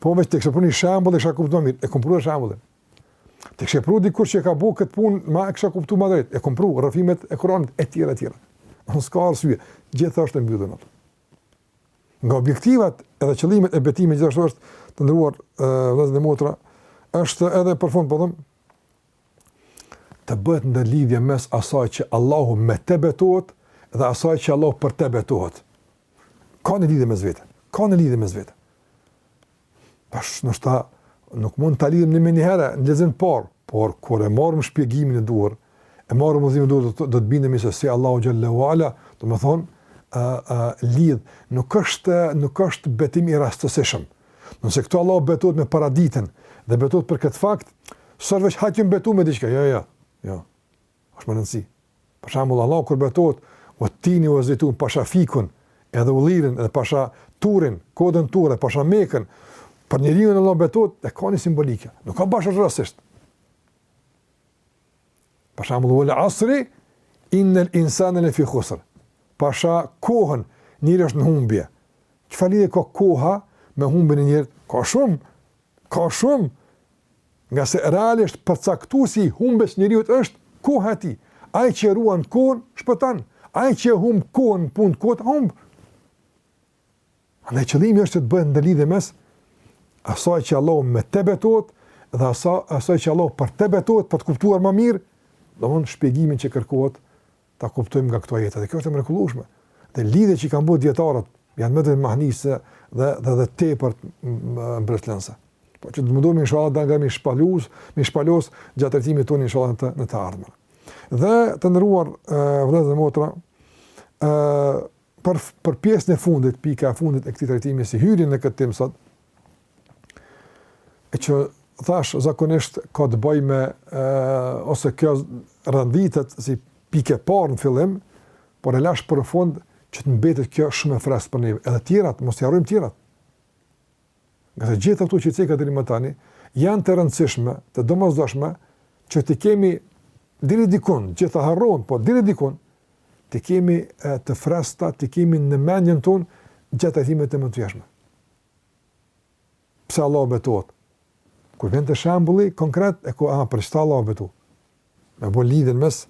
Po veç të kishe pru një shembull e kisha kuptu ma mirë, e kam pru edhe shembullin. Të kishe pru dikush që e ka bo këtë punë, e kisha kuptu ma drejt, e kam pru, rrëfimet e Kuranit, e tjera, e tjera. S'ka arsye, gjithashtu e mbyllëm atë. Nga objektivat edhe qëllimet e betimit gjithashtu është të nderuar vllezër e motra, është edhe për fund, po themi, të bëhet ndërlidhje mes asaj që Allahu me te betohet dhe asaj që Allahu për te betohet. Kanë lidhje mes vete. Kanë lidhje mes vete. Tash, ndoshta nuk mund t'i lidhim menjëherë, në lexim të parë, por kur e marrim shpjegimin e duhur, e marrim udhëzimin e duhur, do të, do të bindemi se si Allahu xhelle ue ala, do të thotë, ë ë lidh, nuk është nuk është betim i rastësishëm. Nëse këtu Allahu betohet me paraditen dhe betohet për këtë fakt, s'është veç hajt u betu me diçka, jo, jo, jo, është me rëndësi. Për shembull, Allahu kur betohet, uet-tini uez-zejtun, pasha fikun, edhe ullirin, edhe pasha Turin, kodrën Tur, pasha Mekën, për njeriun Allahu betohet, e ka një simbolikë, nuk ka bash rastësisht. Për shembull, "Wal asri innal insana lafi khusr." Pasha kohën, njeri është në humbje. Çfarë lidhje ka koha me humbjen e njeriut? Ka shumë. Ka shumë. Ngase realisht përcaktuesi i humbjes së njeriut është koha e tij. Ai që e ruan kohën, shpëton. Ai që e humb kohën, punë koti, humb. Andaj qëllimi është që të bëhet ndërlidhje mes asaj që Allahu me te betohet dhe asaj, asaj që Allahu për te betohet për të kuptuar ma mirë, domthon shpjegimin që kërkohet ta kuptojmë nga këto ajete. Dhe kjo është e mrekullueshme. Dhe lidhja që kanë bo dietarët janë me të mahnitë dhe dhe dhe tepër mbresëlënëse. Po që të mundohemi inshallah t'i kemi shpalos, me shpalos gjatë trajtimit tonë inshallah në të, në të ardhmen. Dhe të nderuar vëllezër dhe motra, ë Për për pjesën e fundit, pika e fundit e këtij trajtimi si hyrje në këtë temë sot, e që thash zakonisht ka të bëjë me ë ose kjo renditet si pikë e parë në fillim, por e lash për fund që të mbetet kjo shumë e freskët për neve. Edhe tjerat, mos t'i harrojmë tjerat. Nga të gjitha këto që i ceka deri më tani, janë të rëndësishme, të domosdoshme që t'i kemi deri dikun, gjithë harron, po deri dikun t'i kemi të freskëta, t'i kemi në mendjen tonë gjatë trajtimit të mëtejshëm. Pse Allahu betohet? Kur vjen te shembulli konkret e ku aha për çfarë Allahu u betu? me bo lidhjen mes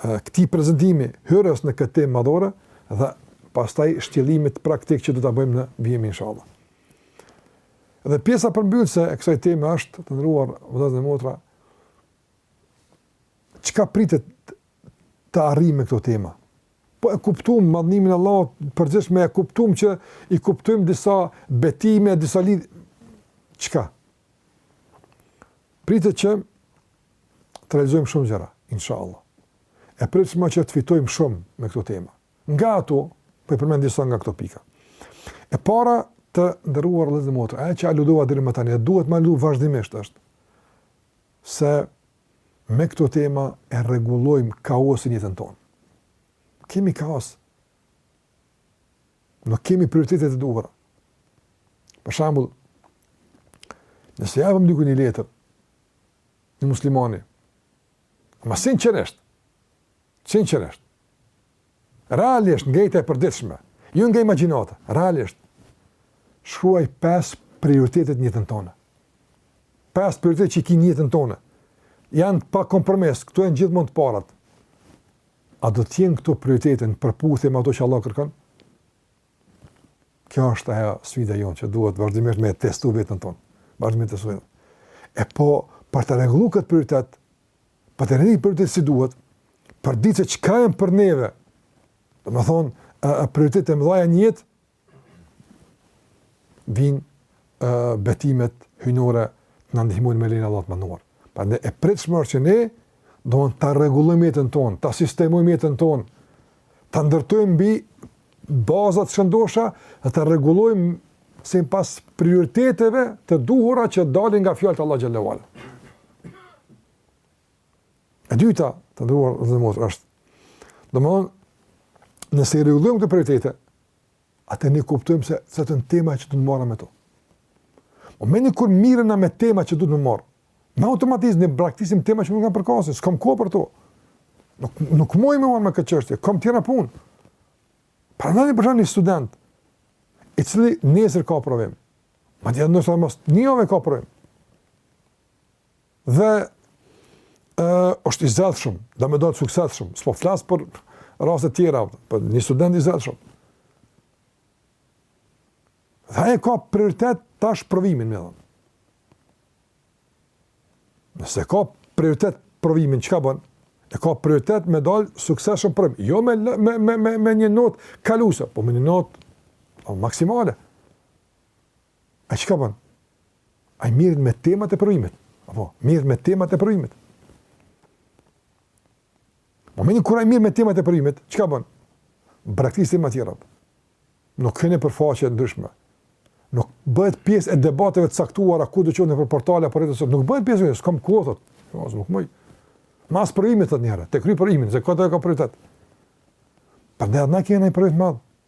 këtij prezantimi hyrës në këtë temë madhore dhe pastaj shtjellimit praktik që do ta bëjmë në vijim inshallah. Dhe pjesa përmbyllëse e kësaj teme është të nderuar vëllezër dhe motra çka pritet të arrijmë me këto tema. Po e kuptuam madhërimin e Allahut, përgjithësisht e kuptuam që i kuptojmë disa betime, disa lidhje, çka. Pritet që të realizojmë shumë gjëra, inshallah. E pritshme që të fitojmë shumë me këto tema. Nga ato, po i përmend disa nga këto pika. E para të nderuar vëllezër dhe motra, ajo që aludova deri më tani, e duhet me aludu vazhdimisht është, se me këto tema e rregullojmë kaosin në jetën tonë. Kemi kaos Nuk kemi prioritete të duhura. Për shembull, nëse ia japim dikujt një letër, një muslimani, me sinqerisht, sinqerisht, realisht nga jeta e përditshme, jo nga imagjinata, realisht, shkruaj 5 prioritetet në jetën tonë. 5 prioritetet që i ki në jetën tonë. Janë pa kompromis, këto janë gjithmonë të parat. A do të jenë këto prioritete në përputhje me ato që Allahu kërkon? Kjo është ajo sfida jonë që duhet vazhdimisht me testu veten tonë. Vazhdimisht me testu veten. E po, për ta rregullu këtë prioritet, për t'i rregullu prioritetet si duhet, për të ditë se çka janë për neve, domethënë, prioritetet e mëdhaja në jetë, vijnë uh, betimet hyjnore të na ndihmojnë me lejen e Allahut të madhëruar. Pra e pritshme është që ne do ta rregullojmë jetën tonë, ta sistemojmë jetën tonë, ta ndërtojmë mbi baza të shëndosha dhe ta rregullojmë sipas prioriteteve të duhura që dalin nga fjalët e Allahut xhele ue ala. E dyta, të nderuar vëllezër dhe motra është, domethënë nëse i rregullojmë këto prioritete, atë ne kuptojmë se ça janë tema që duhet me u marrë me to. Momentin kur mirrena me tema që duhet me u marrë, me automatizëm ne braktisim tema që nuk na përkasin, s'kom kohë për to. Nuk, nuk muj me u marrë me këtë qështje, kom tjera punë. Pra për shembull një student, i cili nesër ka provim, madje ndoshta edhe mas një jave ka provim, Dhe ë është i zellshëm, do me dal suksesshëm. S'po flas për raste të tjera, për një student i zellshëm. Dhe ai e ka prioritet tash provimin domethon. Nëse ka prioritet provimin çka bën? E ka prioritet me dal suksesshëm provim, jo me me me me, me një not kaluese, po me një not po maksimale. Ai çka bën? Ai mirret me temat e provimit. Apo, mirret me temat e provimit. Po momentin kur ai mirret me temat e provimit, çka bën? Braktis tema tjera. Nuk kyn nëpër faqe ndryshme. Nuk bëhet pjesë e debateve të caktuara kudo qoftë nëpër portale apo rrjete sociale. Nuk bëhet pjesë, s'kam kohë thotë. Po, nuk më. Mas provimit thotë njëra, ta kry provimin, se këtë e ka prioritet. Për ne na kemi një provim të madh.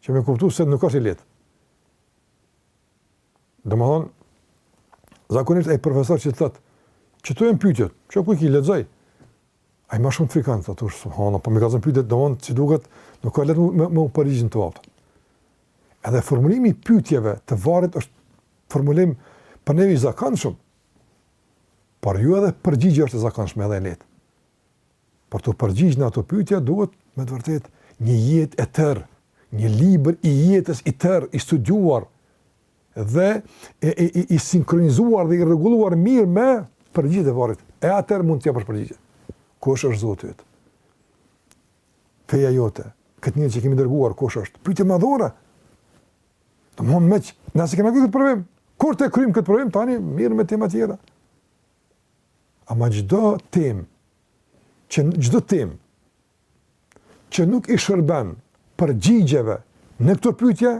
Ça me kuptu se nuk është i lehtë. Domethonë, zakonisht ai profesor që të thotë, qito janë pytjet, qe ku i ki, lexoj. Ai ma shumë të frikëson, të atur, subhano, po me ka dhënë pytjet, domethonë, si duket, nuk ka lehtë me, me u përgjigj në të vërtetë. Edhe formulimi i pytjeve të varrit është formulim për ne i zakonshëm, por ju edhe përgjigjja është e zakonshme edhe e lehtë. Por t'u përgjigjë në ato pytja duhet, me të vërtet, një jetë e tërë, një libër i jetës i tërë, i studuar, dhe e, e, e, i sinkronizuar dhe i rregulluar mirë me përgjigjet e varrit. E atër mund të japësh përgjigje. Kush është Zoti yt? Feja jote, këtë njëri që kemi dërguar, kush është? Pyetje madhore. Domethonë meç, na si kemi këtë provim. Kur të kryjmë këtë provim tani, mirremi me tema të tjera. Ama çdo temë, çdo temë që nuk i shërben përgjigjeve në këto pyetje,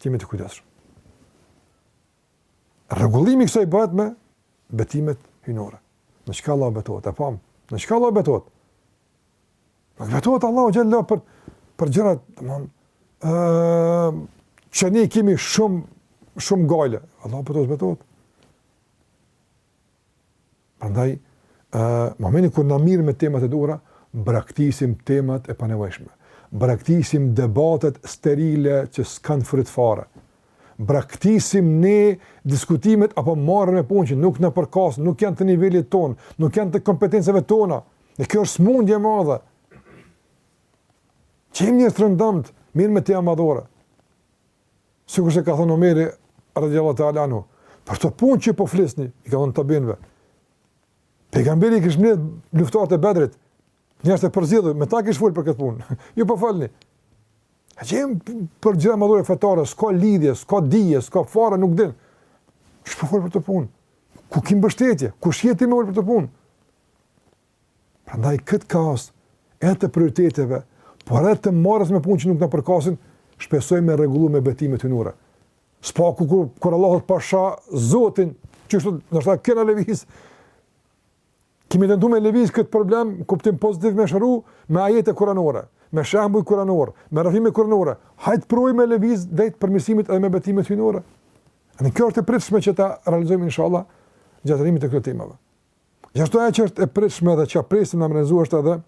të jemi të kujdesshëm. Rregullimi i kësaj bëhet me betimet hyjnore. Në çka Allah betohet, e pam. Në çka Allah betohet? Nuk betohet Allahu xhelle për për gjëra, domthon ë uh, që ne kemi shumë shumë gajle. Allahu po të betohet. Prandaj ë uh, momentin kur na mirremi me temat e duhura, braktisim temat e panevojshme. Braktisim debatet sterile që s'kan fryt fare. Braktisim ne diskutimet apo marrjen me punë që nuk na përkasin, nuk janë të nivelit ton, nuk janë të kompetencave tona. Dhe kjo është smundje e madhe. Që im njërë të rëndëmët, mirë me të jam madhore. Si kështë e ka thënë Omeri, radiallahu teala anhu, për këtë pun që po flisni, i ka thënë të binve. Pejgamberi i kish mbledh luftarët e bedrit, njështë e përzidhë, me ta kish fol për këtë pun. Ju po folni. A që im për gjitha madhore fetare, s'ka lidhje, s'ka dije, s'ka fara, nuk din. Që po fol për këtë pun? Ku ke mbështetje? Ku shjeti me fol për këtë pun? Prandaj këtë kaos edhe të prioriteteve, por edhe të marrjes me punë që nuk na përkasin, shpresoj me rregullu me betimet hyjnore. Spa ku kur, kur Allah të pasha zotin, qashtu ndoshta kemi lëviz, kemi tentu me lëviz këtë problem, kuptimin pozitiv me shëru, me ajete kuranore, me shembuj kuranorë, me rrëfime kuranore, hajt provojmë me lëviz drejt përmirësimit edhe me betimet hyjnore. Dhe kjo është e pritshme që ta realizojmë, inshallah, gjatë trajtimit të këtyre temave. Gjithashtu ajo që është e pritshme dhe që presim me arrit është edhe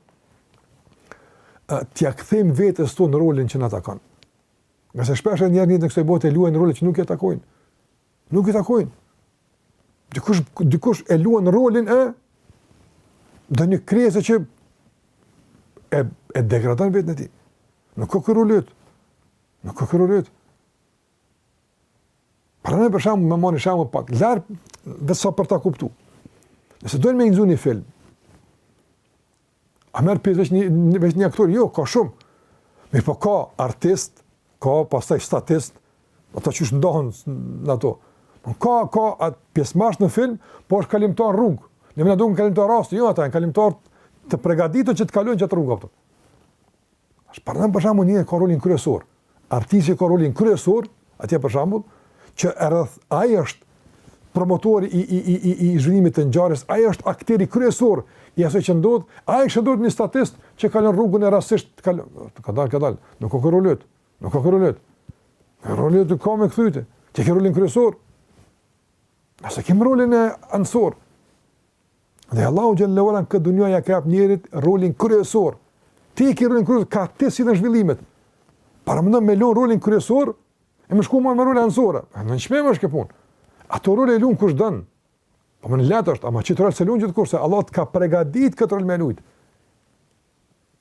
t'ia kthejmë vetës tonë rolin që na takon. Ngase shpeshherë njeriu në kësoj botë e luan rolin që nuk i takon. Nuk i takon. Dikush, dikush e luan rolin e ndonjë krijese që e, e degradon veten e tij. Nuk ia ka kry rolit. Nuk ia ka kry rolit. Prandaj për shembull me marrë shembull pak larg, veç sa për ta kuptuar. Nëse dojn me inçizu një film, a merr pjesë veç një veç një aktor, jo, ka shumë. Mirëpo ka artist, ka pastaj statist, ata që shëndrrohen në ato. Po ka, ka atë pjesëmarrës në film, po është kalimtar rruge. Neve na duken kalimtarë rasti, jo ata janë kalimtarë të pregaditur që të kalojnë qat rrugë, a kupton. Shpartan për shembull një ka rolin kryesor. Artisti ka rolin kryesor, atje për shembull, që rreth ai është promotori i i i i i zhvillimit të ngjarjes, ai është akteri kryesor i asaj që ndodh, ai është dosido një statist që kalon rrugën e rastësisht të kalon. Të ka dalë, ka dalë. Nuk ka role. Nuk ka role. Rolet do ka me i kthy. Ti ke rolin kryesor. Nëse kem rolin anësor, Dhe Allahu xhelle ue ala në këtë dunja ia ka jap njerit rolin kryesor. Ti ke rolin kryesor, kah ti sillen zhvillimet. Paramendo me lan rolin kryesor, e me shku marr me role anësore. A çmenduri osht kjo pun. Ato role i lun kush don. Po ma lehtë është, ama qit rol s'e lun gjithkush se Allah të ka përgatitur këtë rol me lujt.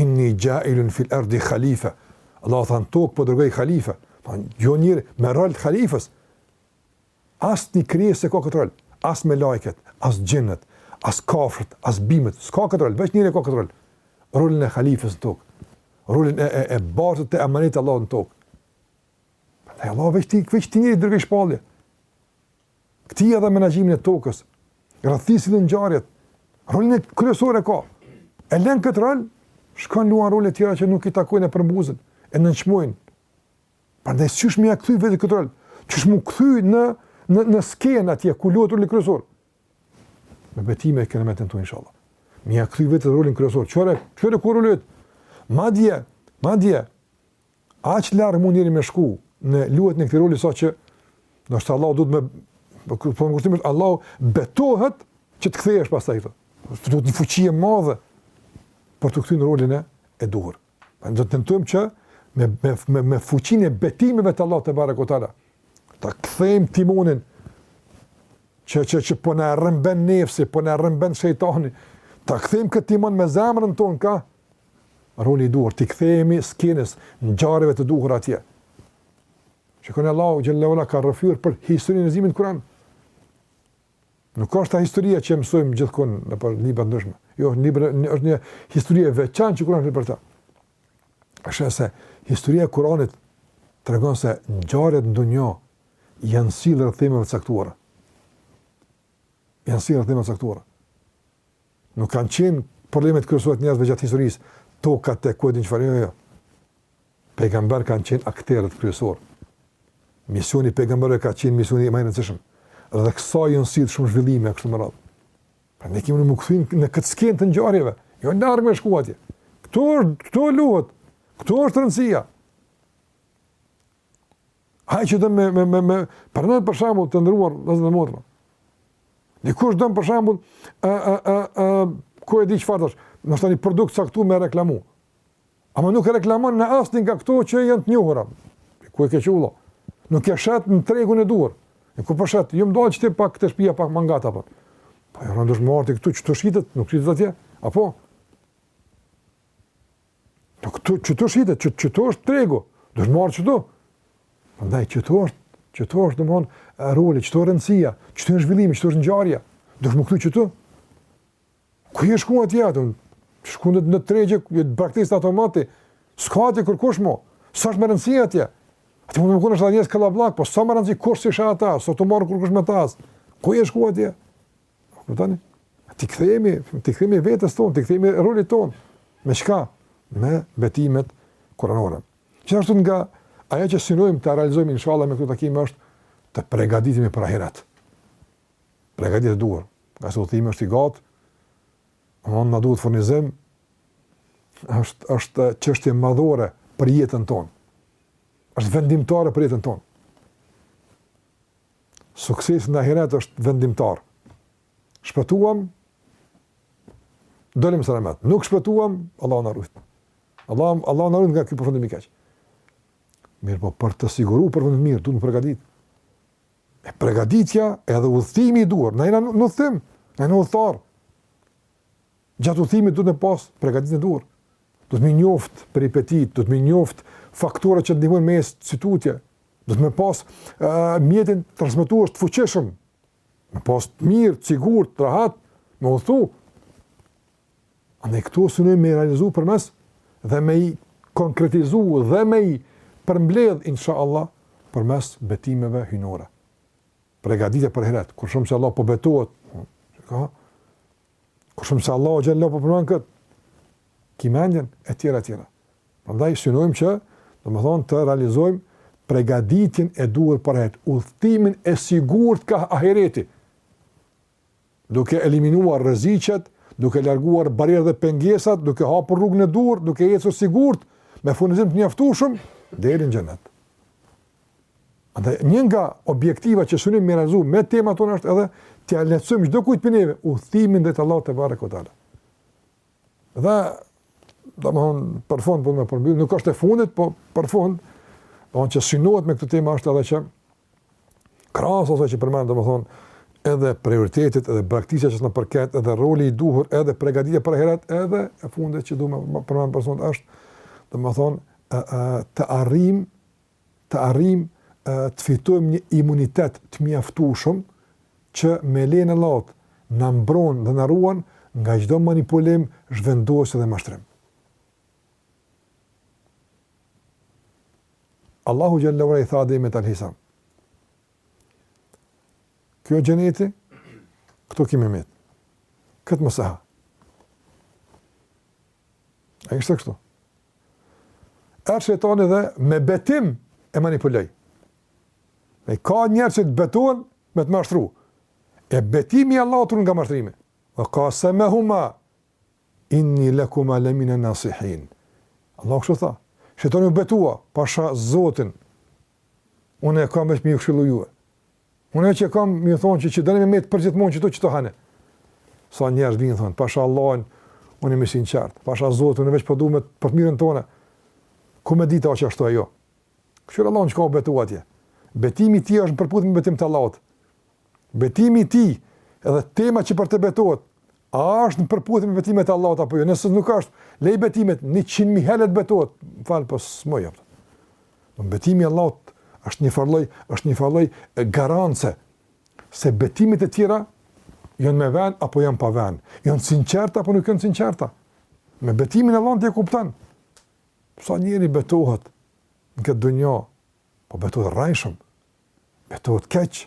Inni jailun fil ardi khalifa. Allahu tha në tokë po dërgoj khalifa. Thanë, po, jo njëri, me rol të khalifës. Asnjë krijesë s'e ka këtë rol. As melaiket, as xhinët, as kafshët, as bimët. S'ka këtë rol, veç njëri ka këtë rol. Rolin e khalifës në tokë. Rolin e, e, e bartësit të emanetit të Allahut në tokë. Dhe Allah veç ty, veç ty njeri dërgoi shpallje. Këtij edhe menaxhimin e tokës, rreth tij sillen ngjarjet, rolin kryesor e ka. E lën këtë rol, shkon luan role të tjera që nuk i takojnë e përmbuzën, e nënçmojnë. Prandaj qysh me ia kthy vetes këtë rol, qysh m'u kthy në në në skenë atje ku luhet roli kryesor. Me betime e kemi me tentu inshallah. Me ia kthy vetes rolin kryesor. Çfarë? Çfarë ku rolet? Madje, madje Aq larg mund njeri me shku në luajtjen e këtij roli sa që ndoshta Allahu duhet me po kur po ngurtim është Allahu betohet që të kthehesh pastaj këtu. Të duhet një fuqi e madhe për t'u kthy në rolin e duhur. Ne do të tentojmë që me me me, me fuqinë e betimeve të Allahut tebareke ve teala ta kthejmë timonin që që që po na rrëmben nefsi, po na rrëmben shejtani. Ta kthejmë këtë timon me zemrën tonë ka Roli i duhur, t'i kthehemi skenës, ngjarjeve të duhura atje. Shikoni Allahu xhel-le ue ala ka rrëfyer për historinë e njerëzimit në Kur'an. Nuk është ajo historia që mësojmë gjithkund nëpër libra të ndryshme. Jo, një libra është një histori e veçantë që Kur'ani flet për ta. Është se historia e Kur'anit tregon se ngjarjet në dunja janë sill rreth temave të caktuara. Janë sill rreth temave të caktuara. Nuk kanë qenë problemet kryesore të njerëzve gjatë historisë, tokat e ku di çfarë jo, jo. Pejgamberët kanë qenë aktorët kryesor. Misioni i pejgamberëve ka qenë misioni më i rëndësishëm. Dhe kësaj janë sill shumë zhvillime kështu me radhë. Pra ne kemi me u kthy në këtë skenë të ngjarjeve, jo larg me shku atje. Ktu është, ktu luhet. Ktu është rëndësia. Ai që do me me me me pranoj për shembull të ndërruar veshë të motra. Dikush don për shembull ë ë ë ë ku e di çfarë tash, domethënë një produkt t'caktuar me reklamu. Ama nuk e reklamon në asnjë nga këto që janë të njohura. Ku e ke qullo? Nuk e shet në tregun e duhur. E ku po shet? Ju më dal qeti pak këtë shtëpia pak mangat apo. Po e rëndosh more ti këtu qetu shitet, nuk shitet atje. Apo Po këtu, qetu shite, qe, qetu është tregu, do të marrë qetu. Ndaj, qetu është, qetu është, domthon, roli, qetu rëndësia, qetu është zhvillimi, qetu është ngjarja, do të më këtu qetu. Ku je shkuar ti atje? Shkundet në tregje, je praktikisht automati. S'ka aty kërkush më. S'është më rëndësia atje? Atë mund të më kunosh edhe një skallabllak, po sa më rëndësi kush isha ata, sa të marr kërkush me tas. Ku je shkuar ti? Kuptoni? T'i kthehemi, t'i kthehemi vetes tonë, t'i kthehemi rolit tonë. Me çka? Me betimet kuranore. Gjithashtu nga ajo që synojmë të realizojmë inshallah me këtë takim është të përgatitemi për ahiret. Përgatitje e duhur. Ngase udhëtimi është i gatë, domthon na duhet furnizim. Është është çështje madhore për jetën tonë. Është vendimtare për jetën tonë. Suksesi në ahiret është vendimtar. Shpëtuam, dolëm selamet. Nuk shpëtuam, Allah në rujtë. Allah, Allah në rujtë nga këtë përfundim i keqë. Mirë po, për të siguru për të mirë, du të më pregadit. E pregaditja edhe udhëtimi i duar. Në jena në udhëtim, në jena udhëtar. Gjatë udhëtimit duhet me pas pregaditjen e duhur. Duhet me njoft peripetit, duhet me njoft faktorët që ndihmojnë me ec tutje. Duhet me pas uh, mjetin transmetues të fuqishëm. Me pas të mirë, të sigurt, të rahat, me udhëtu. Andaj këto synojmë me realizu përmes dhe me i konkretizu dhe me i përmbledh, insha Allah, përmes betimeve hyjnore. Pregaditja për ahiret, kur shohim që Allah po betohet, ka, Kur shohim se Allahu xhele po përmend këtë, ki mendjen, e tjera, e tjera. Prandaj, synojmë që, domethënë, të realizojmë pregaditjen e duhur për ahiret, udhëtimin e sigurt ka ahireti, duke eliminuar rreziqet, duke larguar barrierë dhe pengesat, duke hapur rrugën e duhur, duke ecur sigurt, me furnizim të mjaftueshëm, deri n'xhenet. Andaj një nga objektivat që synojmë me realizu me temat tonë është edhe t'ia lehtësojmë çdokujt prej neve udhëtimin drejt Allahut tebareke ue teala. Dhe domthon për fund po e përmbyll, nuk është e fundit, po për fund domthon që synohet me këtë temë është edhe që krahas ose që përmend domthon edhe prioritetet edhe praktika që ç'na përket edhe roli i duhur edhe përgatitja për ahiret edhe e fundit që du me përmend për fund është domthon të arrijmë të arrijmë të fitojmë një imunitet të mjaftueshëm që me lejen e Allahut na mbron dhe na ruan nga çdo manipulim, zhvendosje dhe mashtrim. Allahu xhele ue ala i tha Ademit alejhi selam. Qe xheneti, këtu ki me met. Këtë mos e ha. A ishte kështu. Erdh shejtani edhe me betim e manipuloi. E ka njerëz që të betohen me të mashtru. E betimi i Allahut ruan nga mashtrimi. Ve kasemehuma, inni lekuma leminen-nasihin. Allahu kështu tha. Shejtani u betua, pasha zotin. Unë e kam veç me ju këshillu juve. Unë veç e kam me ju thonë që nëse doni me metë përgjithmonë qitu, qita hane. Sa njerëz vijnë thonë, pasha Allahin, unë jam i sinqertë, pasha Zotin, unë veç po du po me për të mirën tane. Ku me dita a asht ashtu a jo? Kqyr Allahin çka u betu, atje. Betimi i tij është në përputhje me betimet e Allahut. Betimi i tij edhe tema që po t'betohet, a është në përputhje me betimet e Allahut apo jo? Nëse nuk është, leji betimet, njëqind mijë herë le t'betohet, falë, po së më jopë. E betimi i Allahut është njëfarë lloj, është njëfarë lloj garance se betimet e tjera janë me vend apo janë pa vend, janë të sinqerta apo nuk janë të sinqerta. Me betimin e Allahut ti e kupton. Sa njeri betohet në këtë dunja, po betohet rrejshëm, betohet keq,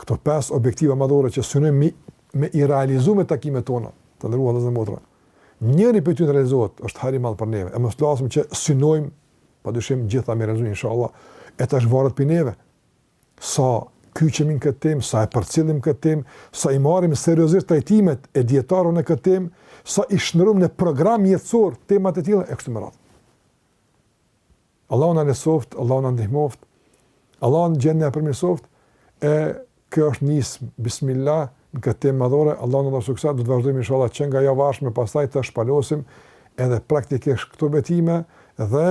Këto pesë objektiva madhore që synojmë me i realizu në takimet tona, të nderuar vëllezër dhe motra, njëri prej tyre në u realizoftë, është hajr i madh për neve. E mos flasim që synojmë, pa dyshim të gjitha me i realizu inshallah, e tash varet prej neve. Sa kyçemi në këtë temë, sa e përcjellim këtë temë, sa i marrim seriozisht trajtimet e dijetarëve në këtë temë, sa i shndërrojmë në program jetësor temat e tilla e kështu me radhë. Allahu na lehtësoftë, Allahu na ndihmoftë, Allahu gjendjen na e përmirësoftë, e kjo është nismë, bismillah, në këtë temë madhore, Allahu na dhashtë sukses, do të vazhdojmë inshallah që nga java e ardhshme, pastaj të shpalosim edhe praktikisht këto betime dhe,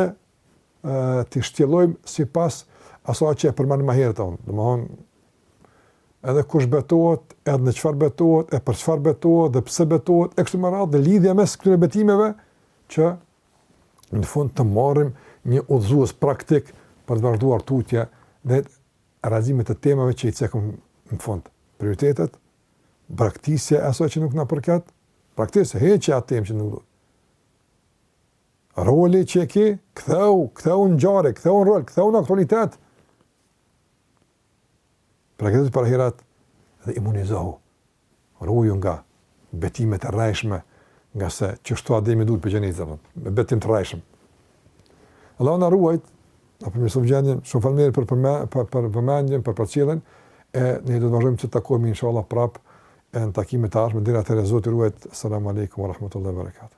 e, t'i shtjellojmë sipas asaj që e përmenda ma herët unë. Domethënë, edhe kush betohet, edhe në çfarë betohet, e për çfarë betohet, dhe pse betohet, e kështu me radhë, dhe lidhja mes këtyre betimeve, që në fund të marrim një udhëzues praktik për të vazhduar tutje dhe realizimin e temave që i cekëm në fund. Prioritetet, braktisja e asaj që nuk na përket, praktikisht heqja e asaj teme që nuk duhet. Roli që e ke, kthehu, kthehu në ngjarje, kthehu në rol, kthehu në aktualitet. Praktikisht përherë dhe imunizohu. Ruhu nga betimet e rrejshme, ngase kështu Ademi u dëbu prej xhenetit, me betime të rrejshme. Allahu na ruajt, na përmirësoftë gjendjen, shumë faleminderit për, për, për, për vëmendjen, për përcjelljen, e ne do të vazhdojmë që të takohemi inshallah prapë në takimet e ardhshme deri atëherë Zoti ju ruajt selam aleikum wa rahmatullahi wa barakatuh